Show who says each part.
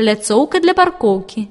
Speaker 1: пляцоўка для паркоўкі.